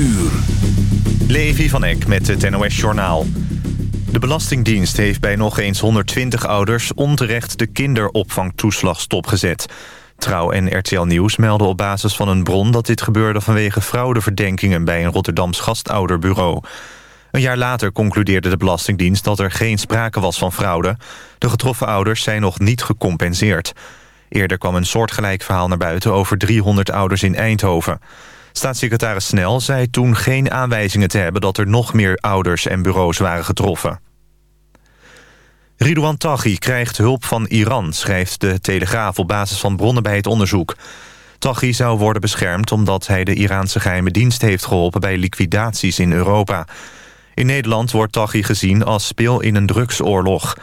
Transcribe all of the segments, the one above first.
uur. Levi van Eck met het NOS Journaal. De Belastingdienst heeft bij nog eens 120 ouders... onterecht de kinderopvangtoeslag stopgezet. Trouw en RTL Nieuws melden op basis van een bron... dat dit gebeurde vanwege fraudeverdenkingen... bij een Rotterdams gastouderbureau. Een jaar later concludeerde de Belastingdienst... dat er geen sprake was van fraude. De getroffen ouders zijn nog niet gecompenseerd. Eerder kwam een soortgelijk verhaal naar buiten... over 300 ouders in Eindhoven. Staatssecretaris Snel zei toen geen aanwijzingen te hebben... dat er nog meer ouders en bureaus waren getroffen. Ridouan Taghi krijgt hulp van Iran, schrijft de Telegraaf... op basis van bronnen bij het onderzoek. Taghi zou worden beschermd omdat hij de Iraanse geheime dienst heeft geholpen... bij liquidaties in Europa. In Nederland wordt Taghi gezien als speel in een drugsoorlog.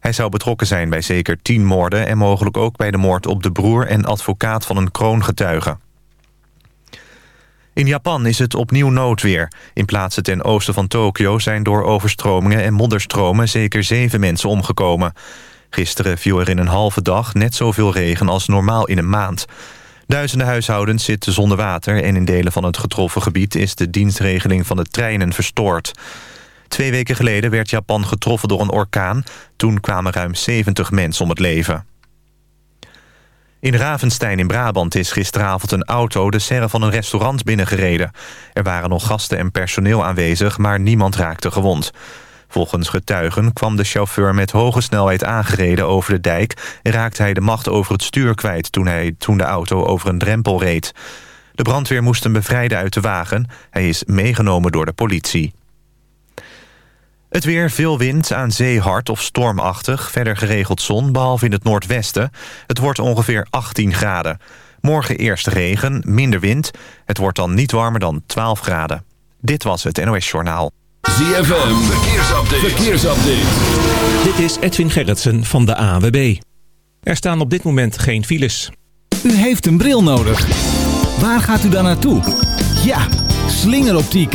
Hij zou betrokken zijn bij zeker tien moorden... en mogelijk ook bij de moord op de broer en advocaat van een kroongetuige. In Japan is het opnieuw noodweer. In plaatsen ten oosten van Tokio zijn door overstromingen en modderstromen zeker zeven mensen omgekomen. Gisteren viel er in een halve dag net zoveel regen als normaal in een maand. Duizenden huishoudens zitten zonder water... en in delen van het getroffen gebied is de dienstregeling van de treinen verstoord. Twee weken geleden werd Japan getroffen door een orkaan. Toen kwamen ruim 70 mensen om het leven. In Ravenstein in Brabant is gisteravond een auto de serre van een restaurant binnengereden. Er waren nog gasten en personeel aanwezig, maar niemand raakte gewond. Volgens getuigen kwam de chauffeur met hoge snelheid aangereden over de dijk... en raakte hij de macht over het stuur kwijt toen, hij, toen de auto over een drempel reed. De brandweer moest hem bevrijden uit de wagen. Hij is meegenomen door de politie. Het weer, veel wind, aan zee hard of stormachtig. Verder geregeld zon, behalve in het noordwesten. Het wordt ongeveer 18 graden. Morgen eerst regen, minder wind. Het wordt dan niet warmer dan 12 graden. Dit was het NOS Journaal. ZFM, verkeersupdate. verkeersupdate. Dit is Edwin Gerritsen van de AWB. Er staan op dit moment geen files. U heeft een bril nodig. Waar gaat u dan naartoe? Ja, slingeroptiek.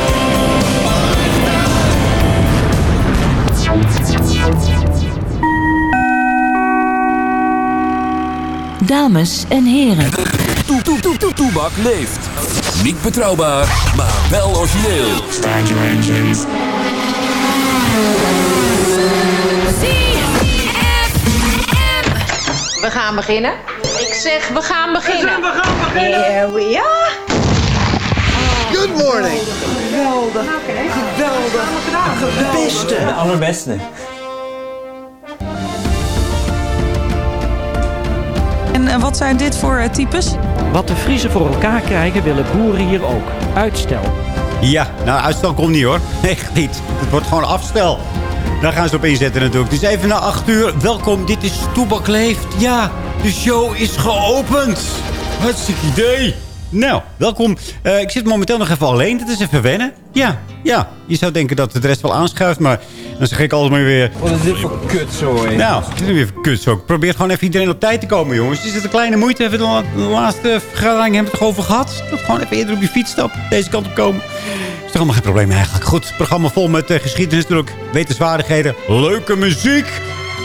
Dames en heren. Toe, toe, toe, toe, Toebak leeft. Niet betrouwbaar, maar wel origineel. We gaan beginnen. Ik zeg, we gaan beginnen. We gaan beginnen. Here we are. Good morning! Geweldig. Geweldig. Geweldig. Beste. De allerbeste. En wat zijn dit voor eh, types? Wat de Friesen voor elkaar krijgen, willen boeren hier ook. Uitstel. Ja, nou uitstel komt niet hoor. Echt niet. Het wordt gewoon afstel. Daar gaan ze op inzetten natuurlijk. Het is even na 8 uur. Welkom, dit is Toebak Leeft. Ja, de show is geopend. Hartstikke idee. Nou, welkom. Eh, ik zit momenteel nog even alleen. Dat is even wennen. Ja, ja. Je zou denken dat de rest wel aanschuift, maar dan zeg ik altijd maar weer... Wat is dit voor kutzooi? Nou, het is weer even kutzooi. Ik probeer gewoon even iedereen op tijd te komen, jongens. Is het een kleine moeite? We de, de laatste vergadering hebben we het toch over gehad? Dat gewoon even eerder op je fiets stappen, deze kant op komen. Is toch allemaal geen probleem eigenlijk. Goed, programma vol met eh, geschiedenis natuurlijk. Wetenswaardigheden, leuke muziek.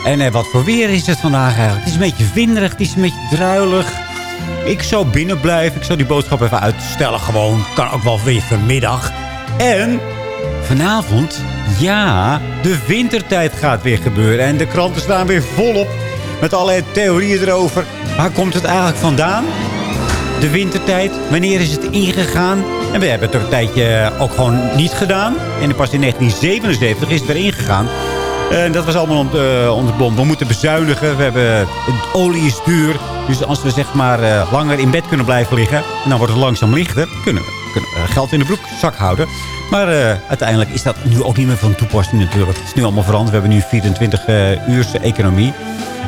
En eh, wat voor weer is het vandaag eigenlijk? Het is een beetje winderig, het is een beetje druilig. Ik zou binnen blijven. Ik zou die boodschap even uitstellen gewoon. Kan ook wel weer vanmiddag. En vanavond, ja, de wintertijd gaat weer gebeuren. En de kranten staan weer volop met allerlei theorieën erover. Waar komt het eigenlijk vandaan? De wintertijd. Wanneer is het ingegaan? En we hebben het er een tijdje ook gewoon niet gedaan. En pas in 1977 is het weer ingegaan. En dat was allemaal uh, het bom. We moeten bezuinigen. We hebben, het olie is duur. Dus als we zeg maar eh, langer in bed kunnen blijven liggen... en dan wordt het langzaam lichter... kunnen we kunnen we geld in de broekzak houden. Maar uh, uiteindelijk is dat nu ook niet meer van toepassing natuurlijk. Het is nu allemaal veranderd. We hebben nu 24 uh, uurse economie.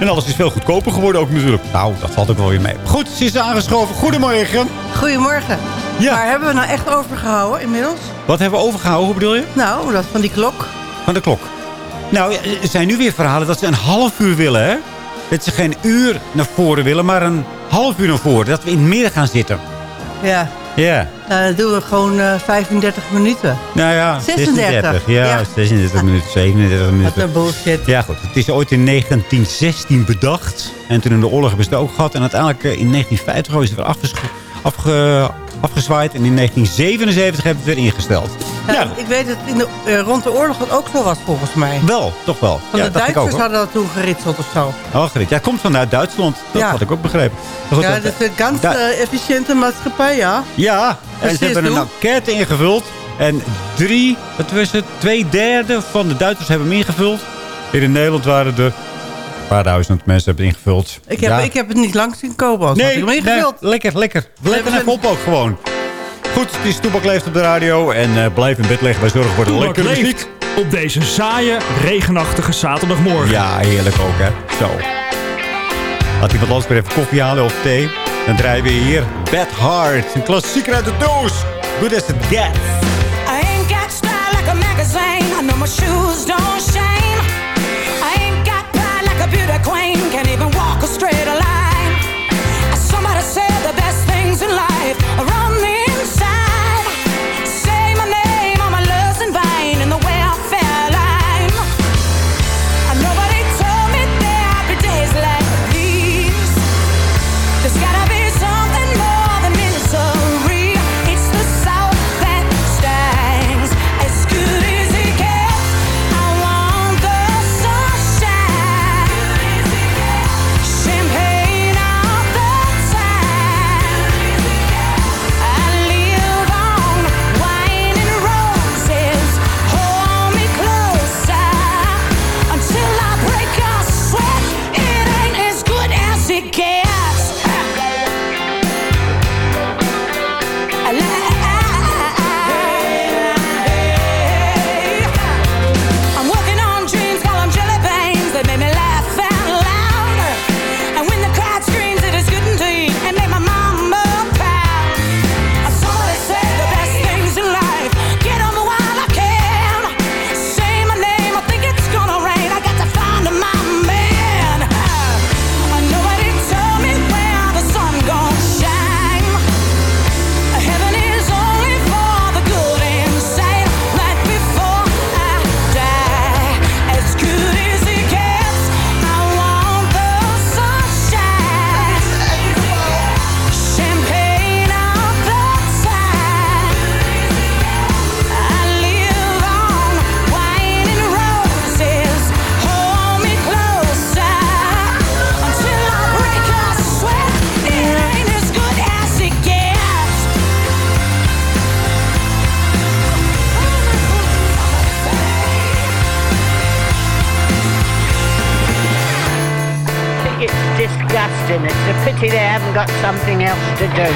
En alles is veel goedkoper geworden ook natuurlijk. Nou, dat valt ook wel weer mee. Goed, ze is aangeschoven. Goedemorgen. Goedemorgen. Ja. Waar hebben we nou echt overgehouden inmiddels? Wat hebben we overgehouden, hoe bedoel je? Nou, dat van die klok. Van de klok. Nou, er zijn nu weer verhalen dat ze een half uur willen, hè? Dat ze geen uur naar voren willen, maar een half uur naar voren. Dat we in het midden gaan zitten. Ja. Ja. Nou, dan doen we gewoon uh, 35 minuten. Nou ja, 36. 36 ja, ja, 36 minuten, 37 minuten. Wat een bullshit. Ja, goed. Het is ooit in 1916 bedacht. En toen in de oorlog hebben ze het ook gehad. En uiteindelijk uh, in 1950 is het weer afge afgezwaaid. En in 1977 hebben we het weer ingesteld. Ja. Ik weet dat in de, uh, rond de oorlog dat ook zo was volgens mij. Wel, toch wel. Van ja, de Duitsers hadden dat toen geritseld of zo. Oh, geritseld. Ja, het komt vanuit Duitsland. Dat ja. had ik ook begrepen. Goed, ja, dat is een ganz uh, efficiënte maatschappij, ja. Ja, en ze hebben een enquête ingevuld. En drie, wat was het, twee derde van de Duitsers hebben hem ingevuld. Hier in Nederland waren er een paar duizend mensen hebben het ingevuld. Ik heb, ja. ik heb het niet lang zien kopen. Als nee, ik hem ingevuld. Nee, lekker, lekker. Let er even op ook gewoon. Goed, het is Toebak leeft op de radio. En uh, blijf in bed liggen. Wij zorgen voor de lekkere muziek. Op deze saaie, regenachtige zaterdagmorgen. Ja, heerlijk ook, hè. Zo. Laat iemand anders weer even koffie halen of thee. Dan draaien we hier Bad Heart. Een klassieker uit de doos. Good as it gets. I ain't got style like a magazine. I know my shoes don't shine. I ain't got pride like a beauty queen. Can't even A they haven't got something else to do.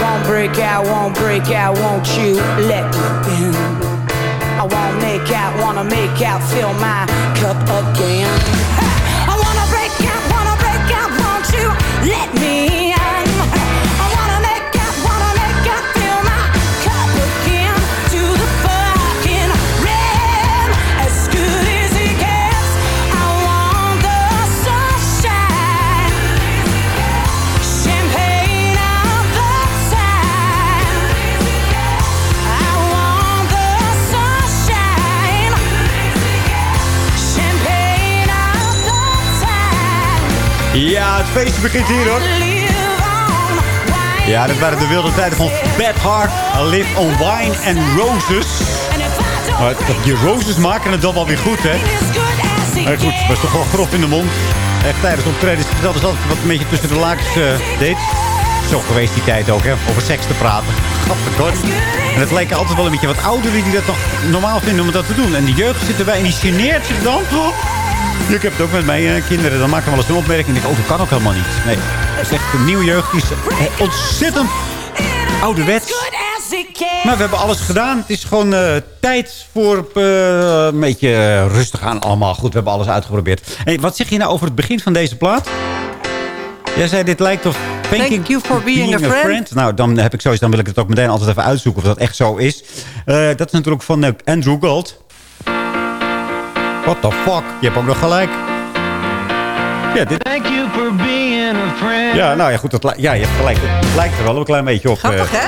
Won't break out, won't break out, won't you let me in? I won't make out, wanna make out, fill my cup again. Ja, het feestje begint hier hoor. Ja, dat waren de wilde tijden van Bad Heart, Live on Wine and Roses. Maar dat die roses maken het dan wel weer goed, hè? Maar goed, was toch wel grof in de mond. Echt tijdens optredens dat is altijd wat een beetje tussen de lakens eh, deed. Zo geweest die tijd ook, hè? Over seks te praten. Grappig hoor. En het lijken altijd wel een beetje wat ouderen die dat nog normaal vinden om dat te doen. En die jeugd zit erbij en die geneert zich dan. Oh, ik heb het ook met mijn eh, kinderen. Dan maken we wel eens een opmerking. En ik denk, oh, dat kan ook helemaal niet. Nee, dat is echt een nieuwe jeugd. Die is eh, ontzettend ouderwets. Maar we hebben alles gedaan. Het is gewoon eh, tijd voor een beetje rustig aan allemaal. Goed, we hebben alles uitgeprobeerd. Hey, wat zeg je nou over het begin van deze plaat? Jij zei, dit lijkt of... Thank you for being, a, friend. Nou, dan heb ik sowieso, dan wil ik het ook meteen altijd even uitzoeken of dat echt zo is. Dat is natuurlijk van Andrew Gold. What the fuck? Je hebt ook nog gelijk. Ja, dit... Thank you for being a friend. Ja, nou ja, goed. Dat ja, je hebt gelijk. Het lijkt er wel een klein beetje op. Grappig, eh. hè?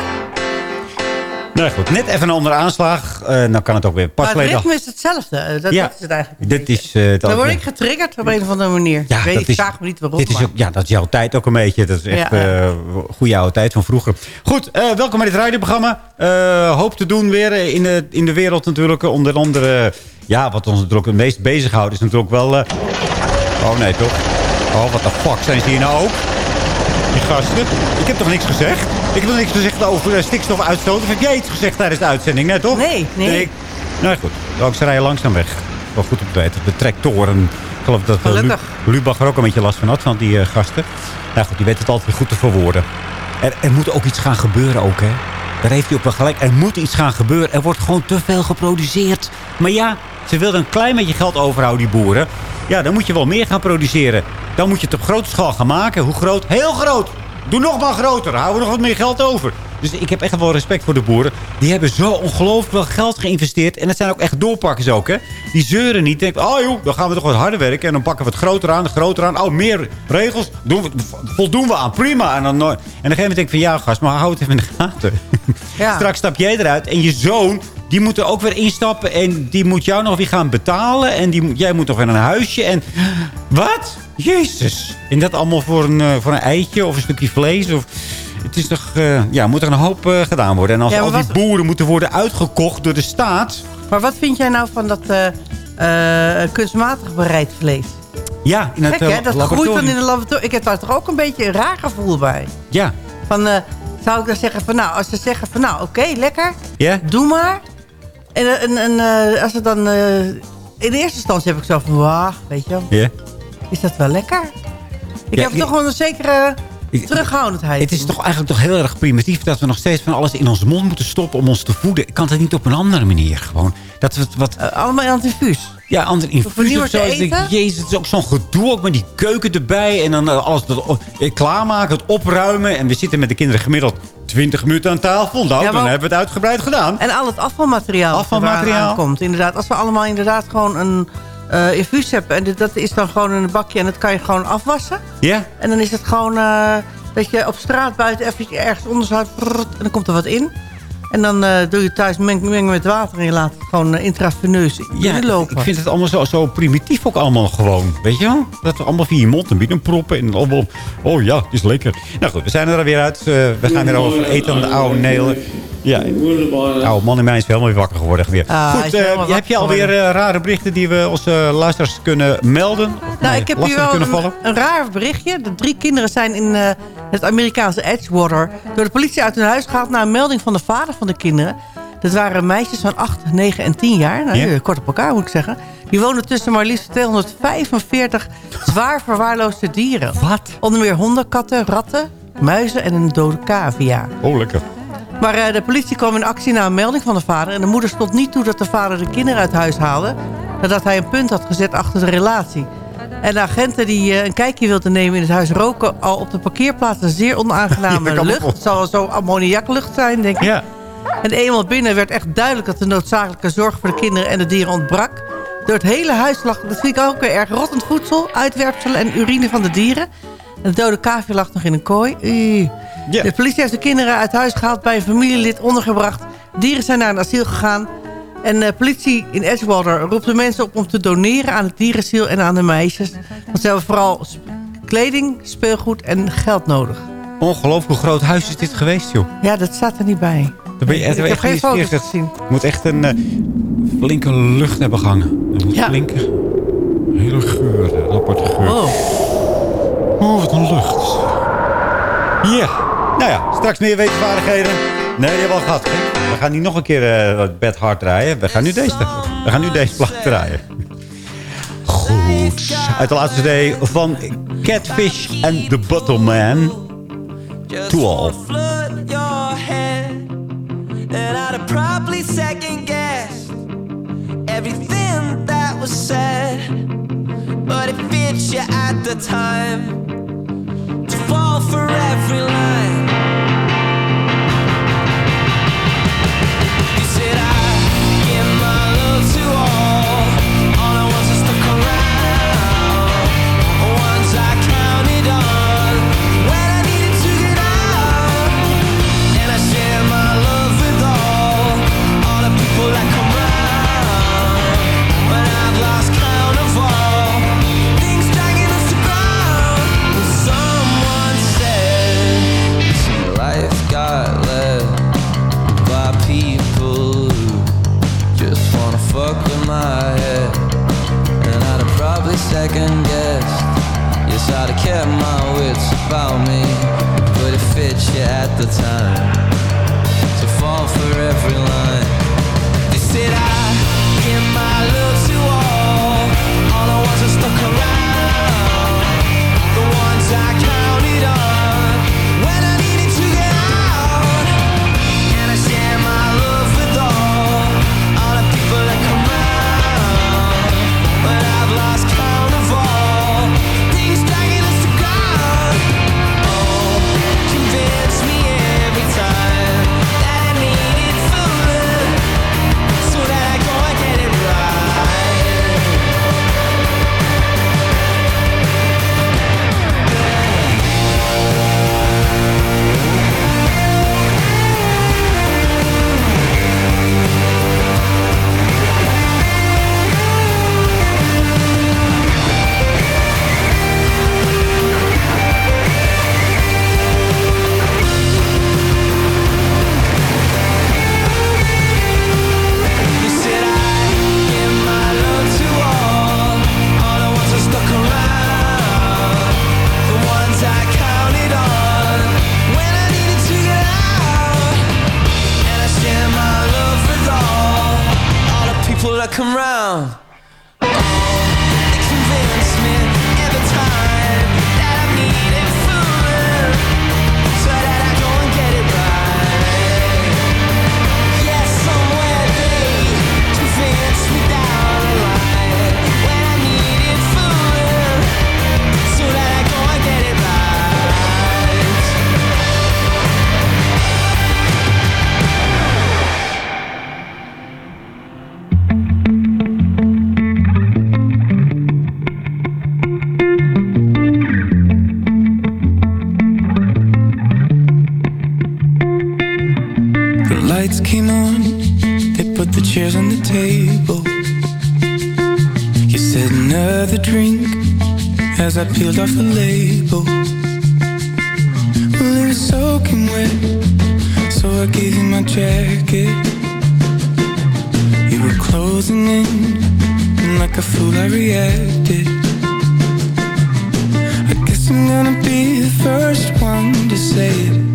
Nou goed, net even een andere aanslag. Eh dan kan het ook weer. Pas Maar het ritme is hetzelfde. Eh, Dat, Ja. dat is het eigenlijk. Dit is... eh, het Dan word ik getriggerd op een of andere manier. Ja, ik weet dat ik is- vraag me niet waarom. Dit is ook, ja, dat is jouw tijd ook een beetje. Dat is echt Ja, goede oude tijd van vroeger. Goed, eh, welkom bij dit radioprogramma. Eh hoop te doen weer in de, in de wereld natuurlijk. Onder andere, ja, wat ons natuurlijk het meest bezighoudt is natuurlijk wel... eh, oh nee, toch? Oh, wat de fuck zijn ze hier nou ook? Die gasten. Ik heb toch niks gezegd? Ik heb toch niks gezegd over uh, stikstofuitstoot? Of heb jij iets gezegd tijdens de uitzending? Nee, toch? Nee, nee. ik- nou goed, ook ze rijden langzaam weg. Wel goed te weten. De tractoren. Ik geloof dat uh, Gelukkig. Lubach er ook een beetje last van had, van die eh, gasten. Nou goed, die weet het altijd goed te verwoorden. Er, er moet ook iets gaan gebeuren ook, hè. Daar heeft hij ook wel gelijk. Er moet iets gaan gebeuren. Er wordt gewoon te veel geproduceerd. Maar ja, ze wilden een klein beetje geld overhouden, die boeren. Ja, dan moet je wel meer gaan produceren. Dan moet je het op grote schaal gaan maken. Hoe groot? Heel groot! Doe nog maar groter. Houden we nog wat meer geld over. Dus ik heb echt wel respect voor de boeren. Die hebben zo ongelooflijk veel geld geïnvesteerd. En dat zijn ook echt doorpakkers ook, hè. Die zeuren niet. Denken, oh joh, dan gaan we toch wat harder werken. En dan pakken we het groter aan, groter aan. Oh, meer regels. Doen we, voldoen we aan. Prima. En dan, nooit- en op een gegeven moment denk ik van, ja gast, maar hou het even in de gaten. Ja. Straks stap jij eruit. En je zoon, die moet er ook weer instappen. En die moet jou nog weer gaan betalen. En die, jij moet nog weer naar een huisje. En wat? Jezus. En dat allemaal voor een, eh, voor een eitje of een stukje vlees? Of, het is toch, eh, ja, moet er een hoop eh, gedaan worden. En als Ja, al die boeren moeten worden uitgekocht door de staat... Maar wat vind jij nou van dat eh, kunstmatig bereid vlees? Ja, in het hè? eh, Dat groeit dan in een laboratorium. Ik heb daar toch ook een beetje een raar gevoel bij. Ja, Van, zou ik dan zeggen van, nou, als ze zeggen van, nou, oké, lekker. ja. Doe maar. En, en, en als het dan... in de eerste instantie heb ik zo van, wauw, weet je wel, ja. is dat wel lekker? Ik Ja, heb toch wel een zekere Ik- terughoudendheid. Het is toch eigenlijk toch heel erg primitief dat we nog steeds van alles in onze mond moeten stoppen om ons te voeden. Kan dat niet op een andere manier gewoon? Dat we het wat... Eh, allemaal in het infuus. Ja, infuus of zo. Ik denk? Jezus, het is ook zo'n gedoe ook met die keuken erbij. En dan eh, alles dat, eh, klaarmaken, het opruimen. En we zitten met de kinderen gemiddeld 20 minuten aan tafel. Nou, Ja, dan hebben we het uitgebreid gedaan. En al het afvalmateriaal, Afvalmateriaal. dat komt. Inderdaad, als we allemaal inderdaad gewoon een eh, infuus hebben... en dat is dan gewoon in een bakje en dat kan je gewoon afwassen. Ja? En dan is het gewoon eh, dat je op straat buiten even ergens onder en dan komt er wat in. En dan eh, doe je thuis mengen, mengen met water en je laat het gewoon eh, intraveneus Ja, binnenlopen. ik vind het allemaal zo, zo primitief ook allemaal gewoon. Weet je wel? Dat we allemaal via je mond en binnen proppen. En allemaal, oh ja, het is lekker. Nou goed, we zijn er weer uit. Eh, we gaan weer over eten aan de oude nelen. Ja, de oude man in mij is helemaal weer wakker geworden. Weer. Ah, goed, heb je alweer rare berichten die we onze luisteraars kunnen melden? Of Nou, ik heb hier wel een, een raar berichtje. De drie kinderen zijn in het Amerikaanse Edgewater... door de politie uit hun huis gehaald... na een melding van de vader van de kinderen. Dat waren meisjes van 8, 9 en 10 jaar. Nou, Ja. Kort op elkaar, moet ik zeggen. Die wonen tussen maar liefst 245 zwaar verwaarloosde dieren. Wat? Onder meer honden, katten, ratten... muizen en een dode cavia. Oh, lekker. Maar eh, de politie kwam in actie na een melding van de vader... en de moeder stond niet toe dat de vader de kinderen uit huis haalde... nadat hij een punt had gezet achter de relatie. En de agenten die eh, een kijkje wilden nemen in het huis... roken al op de parkeerplaats een zeer Ja, onaangename kan lucht. Het zal zo ammoniaklucht zijn, denk ik. Ja. En eenmaal binnen werd echt duidelijk... dat de noodzakelijke zorg voor de kinderen en de dieren ontbrak. Door het hele huis lag, dat vind ik ook weer erg, rottend voedsel... uitwerpselen en urine van de dieren. En de dode cavia lag nog in een kooi. De politie heeft de kinderen uit huis gehaald... bij een familielid ondergebracht. Dieren zijn naar een asiel gegaan. En de politie in Edgewater roept de mensen op om te doneren... aan het dierenziel en aan de meisjes. Want ze hebben vooral kleding, speelgoed en geld nodig. Ongelooflijk hoe groot huis is dit geweest, joh. Ja, dat staat er niet bij. Dan ben je Ik heb geen foto's gezien. Het moet echt een eh, flinke lucht hebben gehangen. Moet Ja. flinke... Hele geur, een aparte geur. Oh. Oh, wat een lucht. Ja, nou ja, straks meer wetenswaardigheden. Nee, hebben we al gehad. We gaan niet nog een keer eh, het bed hard draaien. We gaan nu deze, we gaan nu deze plaat draaien. Goed. Uit de laatste CD van Catfish and the Bottleman. To all. I'd probably second guessed Everything that was said. But it fits you at the time To fall for every line chairs on the table. You said another drink as I peeled off the label. Well, it was soaking wet, so I gave you my jacket. You were closing in, and like a fool, I reacted. I guess I'm gonna be the first one to say it.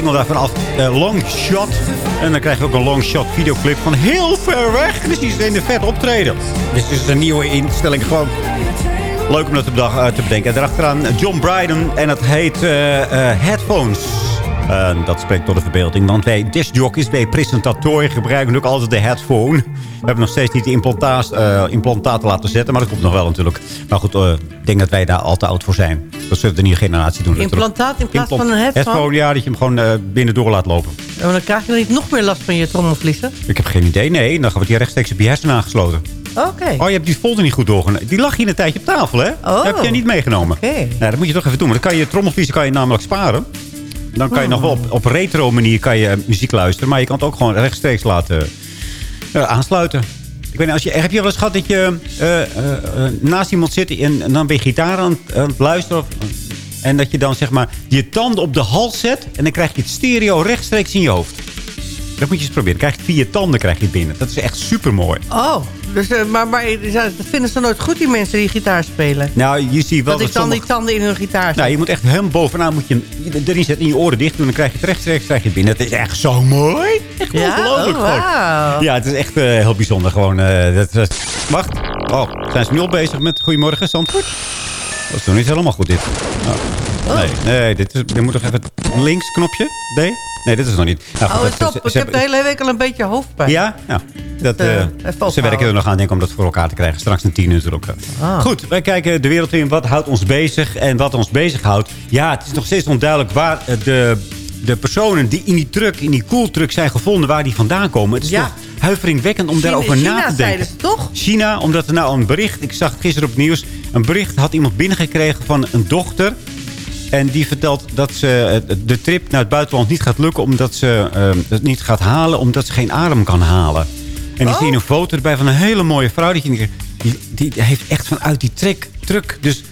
Single daarvan af. eh, long Shot. En dan krijg je ook een long shot videoclip van heel ver weg. Die is in de vet optreden. Dus is een nieuwe instelling. Gewoon leuk om dat te, bedag- eh, te bedenken. En daarachteraan John Bryden. En dat heet eh, Headphones. Dat spreekt tot de verbeelding. Want wij discjockeys, wij presentatoren gebruiken ook altijd de headphone. We hebben nog steeds niet de implantaat, implantaten laten zetten. Maar dat komt nog wel natuurlijk. Maar goed, ik denk dat wij daar al te oud voor zijn. Dat zullen de nieuwe generatie doen. Implantaat in plaats Implant- van een headphone? Headphone, ja, dat je hem gewoon eh, binnendoor laat lopen. En dan krijg je dan niet nog meer last van je trommelvliezen? Ik heb geen idee. Nee, dan wordt die rechtstreeks op je hersenen aangesloten. Oké. Oh, je hebt die folder niet goed doorgenomen. Die lag hier een tijdje op tafel, hè? Oh. Dat heb jij niet meegenomen. Oké. Nou, dat moet je toch even doen. Want dan kan je trommelvliezen kan je namelijk sparen. Dan kan je Oh. nog wel op, op retro manier kan je eh, muziek luisteren. Maar je kan het ook gewoon rechtstreeks laten eh, aansluiten. Ik weet niet, als je, heb je wel eens gehad dat je eh, eh, eh, naast iemand zit... En, dan ben je gitaar aan, het- luisteren... Of, en dat je dan zeg maar je tanden op de hals zet... en dan krijg je het stereo rechtstreeks in je hoofd. Dat moet je eens proberen. Krijg je via tanden krijg je het binnen. Dat is echt super mooi. Oh, dus, eh, maar, maar eh, dat vinden ze nooit goed, die mensen die gitaar spelen? Nou, je ziet wel dat ik dan sommige- die tanden in hun gitaar zet. Nou, je moet echt helemaal bovenaan moet je hem erin zetten, in je oren dicht doen. Dan krijg je het rechtstreeks krijg je het binnen. Het is echt zo mooi. Echt Ja? ongelooflijk Oh. Ja, het is echt eh, heel bijzonder. Gewoon, dat, dat- wacht. Oh, zijn ze nu al bezig met Goedemorgen Zandvoort? Dat is nog niet helemaal goed, dit. Oh. Nee, nee dit, is, dit moet toch even links knopje? D? Nee, dit is nog niet. Nou, Oh, stop. Ik heb de hele week al een beetje hoofdpijn. ja, ja. Dat, Eh, eh, ze werken er nog aan denk ik, om dat voor elkaar te krijgen. Straks een tien uur ook. Ah. Goed, wij kijken de wereld in. Wat houdt ons bezig? En wat ons bezighoudt. Ja, het is nog steeds onduidelijk waar eh, de, de personen die in die truck, in die koeltruck zijn gevonden, waar die vandaan komen. Het is Ja. toch huiveringwekkend om China- daarover na China te denken. ze toch? China, omdat er nou een bericht, ik zag het gisteren op het nieuws, een bericht had iemand binnengekregen van een dochter. En die vertelt dat ze eh, de trip naar het buitenland niet gaat lukken... omdat ze het niet gaat halen, omdat ze geen adem kan halen. En die Oh. zie je een foto erbij van een hele mooie vrouw. Die, die, die heeft echt vanuit die trek, truck dus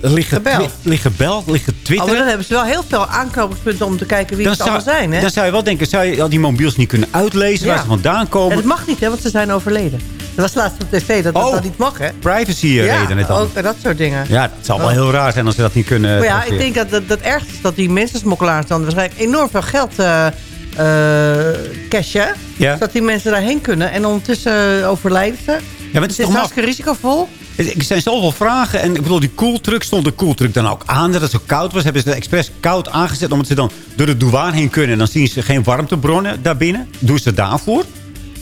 liggen, Gebeld. liggen liggen Oh, maar twitteren. dan hebben ze wel heel veel aanknopingspunten om te kijken wie dan, het allemaal zou, zijn, hè? dan zou je wel denken, zou je al die mobiels niet kunnen uitlezen... waar ze vandaan komen? En dat mag niet, hè, want ze zijn overleden. Dat was laatst op tv, dat dat, Oh. dat niet mag, hè? Privacy eh, ja, reden het dan. ook dat soort dingen. Ja, het zal wel Oh. heel raar zijn als ze dat niet kunnen... Maar ja, ik denk dat het dat ergste is dat die mensensmokkelaars dan waarschijnlijk enorm veel geld eh eh, cashen. Ja. Zodat die mensen daarheen kunnen. En ondertussen eh, overlijden ze. Ja, maar het is het is toch hartstikke risicovol. Er zijn zoveel vragen. En ik bedoel, die koeltruck stond de koeltruck dan ook aan. Dat het zo koud was. Hebben ze het expres koud aangezet. Omdat ze dan door de douane heen kunnen. En dan zien ze geen warmtebronnen daarbinnen. Doen ze daarvoor?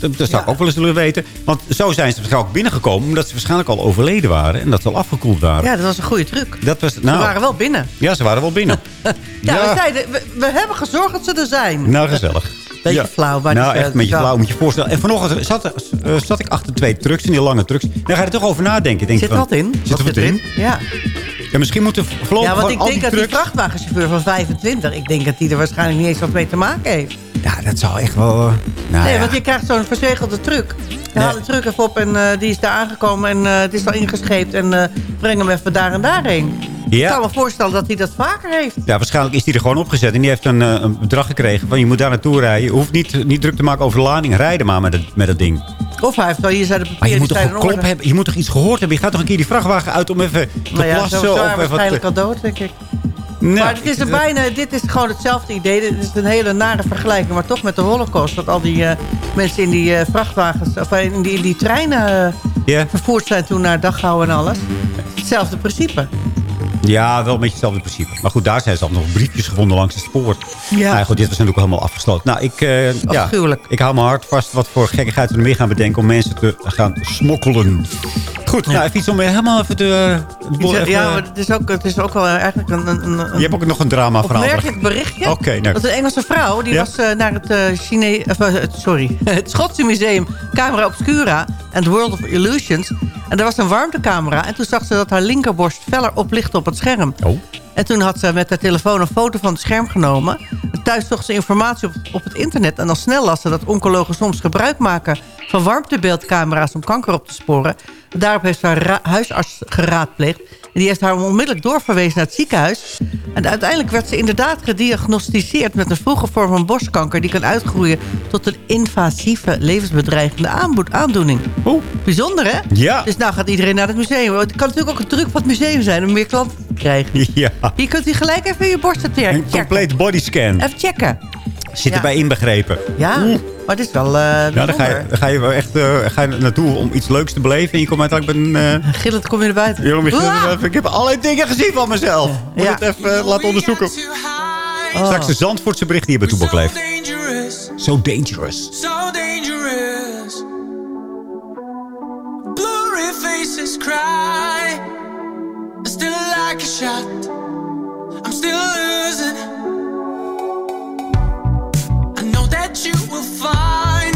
Dat, dat zou ik ook wel eens willen weten. Want zo zijn ze waarschijnlijk ook binnengekomen. Omdat ze waarschijnlijk al overleden waren. En dat ze al afgekoeld waren. Ja, dat was een goede truc. Dat was, Ze nou, waren wel binnen. Ja, ze waren wel binnen. Ja, Ja. We, zeiden, we, we hebben gezorgd dat ze er zijn. Nou, gezellig. Beetje flauw, maar nou, eh, echt een beetje ja. flauw, moet je je voorstellen. En vanochtend zat, eh, zat ik achter twee trucks, en die lange trucks. Dan ga je er toch over nadenken. Denk Zit wat in? Zit er wat in? Ja. Ja, misschien moeten voorlopig ja, want ik denk die dat die vrachtwagenchauffeur van 25... ik denk dat die er waarschijnlijk niet eens wat mee te maken heeft. Ja, dat zou echt wel... nou nee, ja. want je krijgt zo'n verzegelde truck. Je haalt de truck even op en eh, die is daar aangekomen en eh, het is al ingescheept. En eh, breng hem even daar en daarheen. Ja. Ik kan me voorstellen dat hij dat vaker heeft. Ja, waarschijnlijk is hij er gewoon opgezet. En die heeft een, een bedrag gekregen van je moet daar naartoe rijden. Je hoeft niet, niet druk te maken over de lading. Rijden maar met, het, met dat ding. Of hij heeft wel hier zijn de Maar papieren je moet toch een klop hebben. Je moet toch iets gehoord hebben. Je gaat toch een keer die vrachtwagen uit om even te Nou ja, plassen. zo, zo of even waarschijnlijk al dood, denk ik. Maar dit is, een bijna, dit is gewoon hetzelfde idee. Dit is een hele nare vergelijking. Maar toch met de holocaust. Dat al die eh, mensen in die eh, vrachtwagens... of eh, in die, in die treinen vervoerd zijn toen naar Dachau en alles. Hetzelfde principe. Ja, wel een beetje hetzelfde principe. Maar goed, daar zijn ze nog briefjes gevonden langs het spoor. Ja. Nou, goed, dit was natuurlijk helemaal afgesloten. Nou, ik, eh, ja, Afschuwelijk. ik hou mijn hart vast wat voor gekkigheid we er meer gaan bedenken... om mensen te gaan smokkelen. Goed, nou, even iets om helemaal even te... even- ja, maar het is ook, het is ook wel eigenlijk een... een, een Je hebt ook nog een drama verhaal. opmerkelijk berichtje. Oké, nou. Dat een Engelse vrouw, die Ja. was eh, naar het, eh, Chine eh, sorry, het Schotse museum Camera Obscura en The World of Illusions. En er was een warmtecamera. En toen zag ze dat haar linkerborst feller oplichtte op het scherm. Oh. En toen had ze met haar telefoon een foto van het scherm genomen. En thuis zocht ze informatie op, op het internet. En al snel las ze dat oncologen soms gebruik maken van warmtebeeldcamera's om kanker op te sporen. Daarop heeft ze haar huisarts geraadpleegd. En die heeft haar onmiddellijk doorverwezen naar het ziekenhuis. En uiteindelijk werd ze inderdaad gediagnosticeerd met een vroege vorm van borstkanker... die kan uitgroeien tot een invasieve, levensbedreigende aandoening. Oeh. Bijzonder, hè? Ja. Dus nou gaat iedereen naar het museum. Het kan natuurlijk ook een truc van het museum zijn om meer klanten te krijgen. Ja. Hier kunt u gelijk even je borsten checken. Een complete bodyscan. Even checken. Zit Ja. erbij inbegrepen. Ja, maar het is wel eh Ja, dan ga je, ga je wel echt eh, ga je naartoe om iets leuks te beleven. En je komt uiteindelijk met een... eh, Gillend kom je naar buiten. Ik heb allerlei dingen gezien van mezelf. Moet Ja. het even laten onderzoeken. Oh. Straks de Zandvoortse bericht die je bij Toebak leeft. dangerous, So dangerous. so dangerous. Blurry faces cry. Still like a shot. I'm still losing. That you will find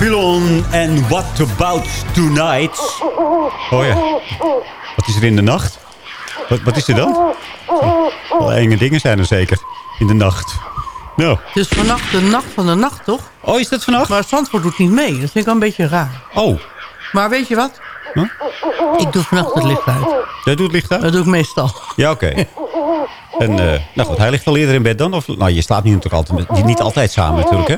Papillon en What About Tonight. Oh ja. Wat is er in de nacht? Wat, wat is er dan? Wel enge dingen zijn er zeker. In de nacht. Nou. Dus vannacht de nacht van de nacht, toch? Oh, is dat vannacht? Maar Zandvoort doet niet mee. Dat vind ik wel een beetje raar. Oh. Maar weet je wat? Huh? Ik doe vannacht het licht uit. Jij doet het licht uit? Dat doe ik meestal. Ja, oké. En, eh, nou goed, hij ligt al eerder in bed dan? Of, nou, je slaapt niet, natuurlijk altijd, niet altijd samen natuurlijk, hè?